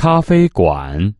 咖啡馆。